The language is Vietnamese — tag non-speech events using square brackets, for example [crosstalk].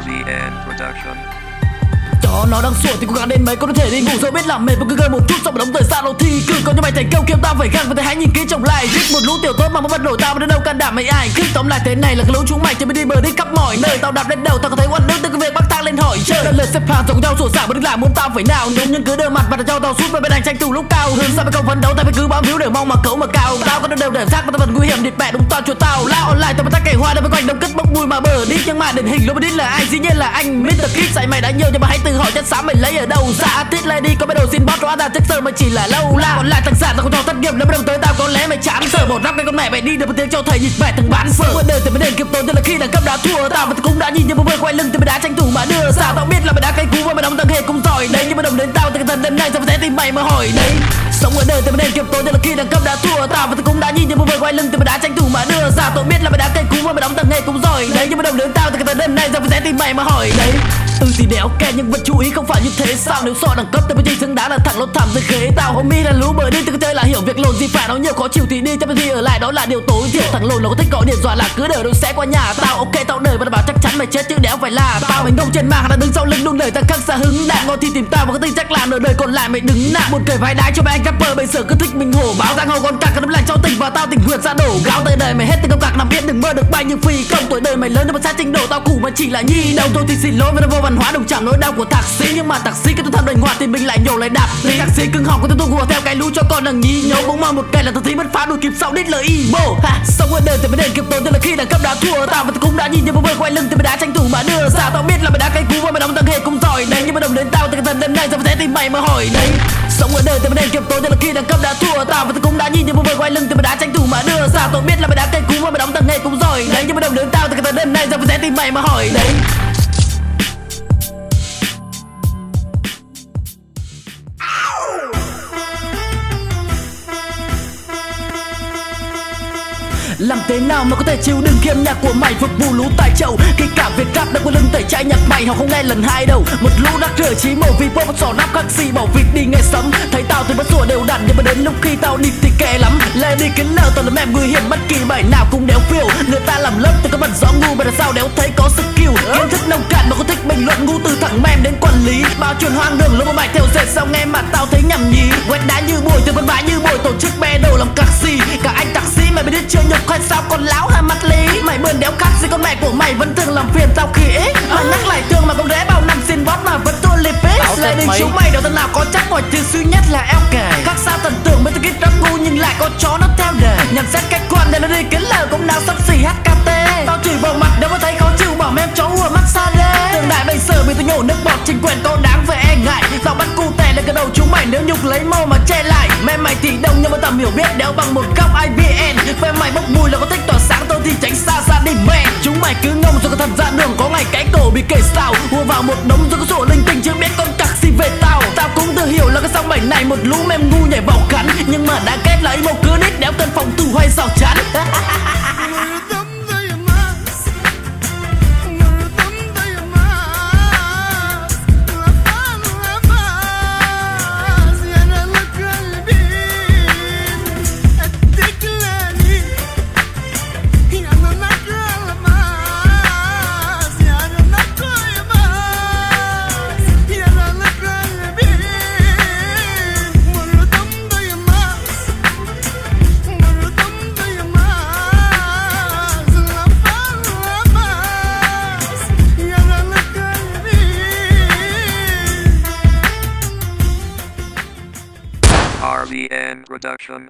RBN Production. Đó nó đang sủa thì cố gắng đến mấy con có thể đi ngủ rồi biết làm mệt và cứ ngơi một chút xong đóng thời gian đâu thì cứ có như mày thành công kêu tao phải găng và thấy hãy nhìn kỹ trong lại. Giết một lũ tiểu tốt mà muốn bắt nổi tao mà đến đâu can đảm mày ai. Cứ tóm lại thế này là cái lũ chúng mày, cho biết đi bờ đi khắp mọi nơi. Tao đạp lên đầu, tao có thấy oan khỏi chơi đã lên xếp hàng rồi nhau sổ xả mà đừng làm muốn tao phải nào. Nếu nhưng cứ đưa mặt và cho tao suốt bên bên anh tranh thủ lúc cao hướng sao mày không phấn đấu, tao phải cứ bám víu để mong mà cấu mà cao. Tao có đều để rác mà tao vẫn nguy hiểm địt mẹ đúng to chuột tao. Lao online, tao mới tắt kẻ hoa đâu phải quanh đông cất bốc mùi mà bờ đi. Nhưng mà điển hình lúc đi là ai, dĩ nhiên là anh Mr. Kid dạy mày đã nhiều nhưng mà hãy tự hỏi chất xám mày lấy ở đâu. Ra tít lady có bắt đầu xin bóp hóa ra chất sơ mày chỉ là lâu. La còn lại thằng giả tao không cho thất nghiệp nếu bắt đầu tới tao có lẽ mày chán sợ. Một rap cái con mẹ mày đi được một tiếng cho thầy nhịp mẹ thằng bán sợ cuộc đời thì vấn đề kịp tốn tức là khi đẳng cấp đã thua. Tao và cũng đã nhìn nhưng mà vừa quay lưng thì mày đã tranh thủ mà đưa sao tao biết là mày đã cay cú và mày, đóng tăng hệ cũng giỏi. Đấy, nhưng mà đồng đến tao từ cái thần đêm nay sao phải tìm mày mà hỏi? Đấy, sống ở đời thì mày nên kiếp tối tức là khi đẳng cấp đã thua. Tao và tao cũng đã nhìn nhưng mà vừa quay lưng thì mày đã tranh thủ mà đưa ra. Tao biết là mày đã cay cú và mày, đóng tăng hệ cũng giỏi. Đấy, nhưng mà đồng đến tao từ cái thần đêm nay sao phải tìm mày mà hỏi? Đấy Ừ thì đéo ok nhưng vẫn chú ý không phải như thế sao? Nếu so đẳng cấp thì chi xứng đáng là thẳng lốt thảm dưới ghế Tao homie là lú bờ đi từ chơi là hiểu việc lồn gì phải nói nhiều khó chịu thì đi. Cho gì ở lại đó là điều tối thiểu. Thằng lồn nó có thích gọi điện dọa là cứ đợi đâu sẽ qua nhà Tao. Ok, tao đợi và đảm bảo chắc chắn mày chết chứ đéo phải là Tao. Mình ngông trên mạng là đứng sau lưng luôn lời ta khắc xa hứng đạn ngon thì tìm tao và có tin chắc là nửa đời còn lại mày đứng nạ một kể vai đái cho mấy anh rapper, bây giờ cứ thích mình hổ báo. Giang hồ còn cả cái đấm lạnh cho tình và tao tình huyệt ra đổ. Gáo tới đời mày hết tình công cặc nằm yên đừng mơ được bay như phi công. Tuổi đời mày lớn nhưng mà sai trình độ tao. Cũ mà chỉ là nhi đâu thôi thì xin lỗi với nó vô văn hóa đồng chẳng nỗi đau của thạc sĩ. Nhưng mà taxi cái tôi tham đời hòa thì mình lại nhổ lại đạp. Lý taxi cứng họng của tôi tu hùa theo cái lũ cho con đằng nhí nhớ bỗng mong một cái là tôi thấy mất phá, đuổi kịp sau đít lời y ha, sống ở đời thì mới đền kịp tôi tức là khi đẳng cấp đã thua. Tao và tôi cũng đã nhìn nhưng mà vừa quay lưng thì mày đã tranh thủ mà đưa ra. Tao biết là mày đã cái cú và mày đóng tầng hệ cũng giỏi đấy. Nhưng mà đồng đến tao từ cái thần đêm nay sao phải tìm mày mà hỏi đấy. Sống ở đời thì mới đền kịp tôi tức là khi đẳng cấp đã thua. Tao và tôi cũng đã nhìn nhưng mà vừa quay lưng thì mày đã tranh thủ mà đưa ra. Tao biết là mày đã cái cú và mày đóng tầng hệ cũng giỏi đấy. Nhưng mà đồng đến tao từ cái thần đêm nay sao phải tìm mày mà hỏi đấy. Làm thế nào mà có thể chịu đựng kiếm nhạc của mày phục vụ lũ tài chậu Khi cả Việt rap đã quên lưng tẩy chay nhạc mày, họ không nghe lần hai đâu. Một lũ đã rửa trí màu vì pop sỏ nắp các xì bảo vịt đi nghe sấm. Thấy tao thì bắt sủa đều đặn, nhưng mà đến lúc khi tao đi thì kệ lắm. Lê đi kính lờ, toàn là mẹ nguy hiểm, bất kỳ bài nào cũng đéo phiêu. Người ta làm lớp từ có bật rõ ngu, mà là sao đéo thấy có skill Kiến thức nông cạn mà có thích bình luận ngu từ thẳng mem đến quản lý. Bao chuyện hoang đường lúc mà mày theo dệt, sao nghe mà tao thấy nhầm nhí? Quét đá như hay sao còn láo hay mắt lý? Mày bươn đéo khác gì con mẹ của mày? Vẫn thường làm phiền tao khi ít. Mà nhắc lại thương mà con rẽ bao năm xin bót mà vẫn thua lip Lại đi chúng mày đâu tên nào có chắc mọi thứ duy nhất là eo kề. Khác xa thần tưởng mấy thứ kít rap ngu nhưng lại có chó nó theo đề. Nhận xét cách quan để nó đi kính lờ cũng nào sắp xỉ HKT Tao chỉ vào mặt nếu mà thấy khó chịu bảo em chó ùa mắt xa đê Tương đại bây giờ bị tôi nhổ nước bọt chính quyền có đáng phải e ngại. Tao bắt cụ tè lên cái đầu chúng mày nếu nhục lấy mâu mà che lại. Mẹ mày thì đông nhưng mà tao hiểu biết đéo bằng một góc IBN Phe mày bốc mùi là có thích tỏa sáng, tôi thì tránh xa xa đi. Mẹ, Chúng mày cứ ngông rồi có thật ra đường. Có ngày cái cổ bị kể sao Hùa vào một đống rồi có sổ linh tinh chưa biết con cặc gì về tao. Tao cũng tự hiểu là cái song bảy này một lũ mem ngu nhảy vào cắn Nhưng mà đã kết là một cứ đít đéo tân phòng tù hay rào chắn [laughs] Production.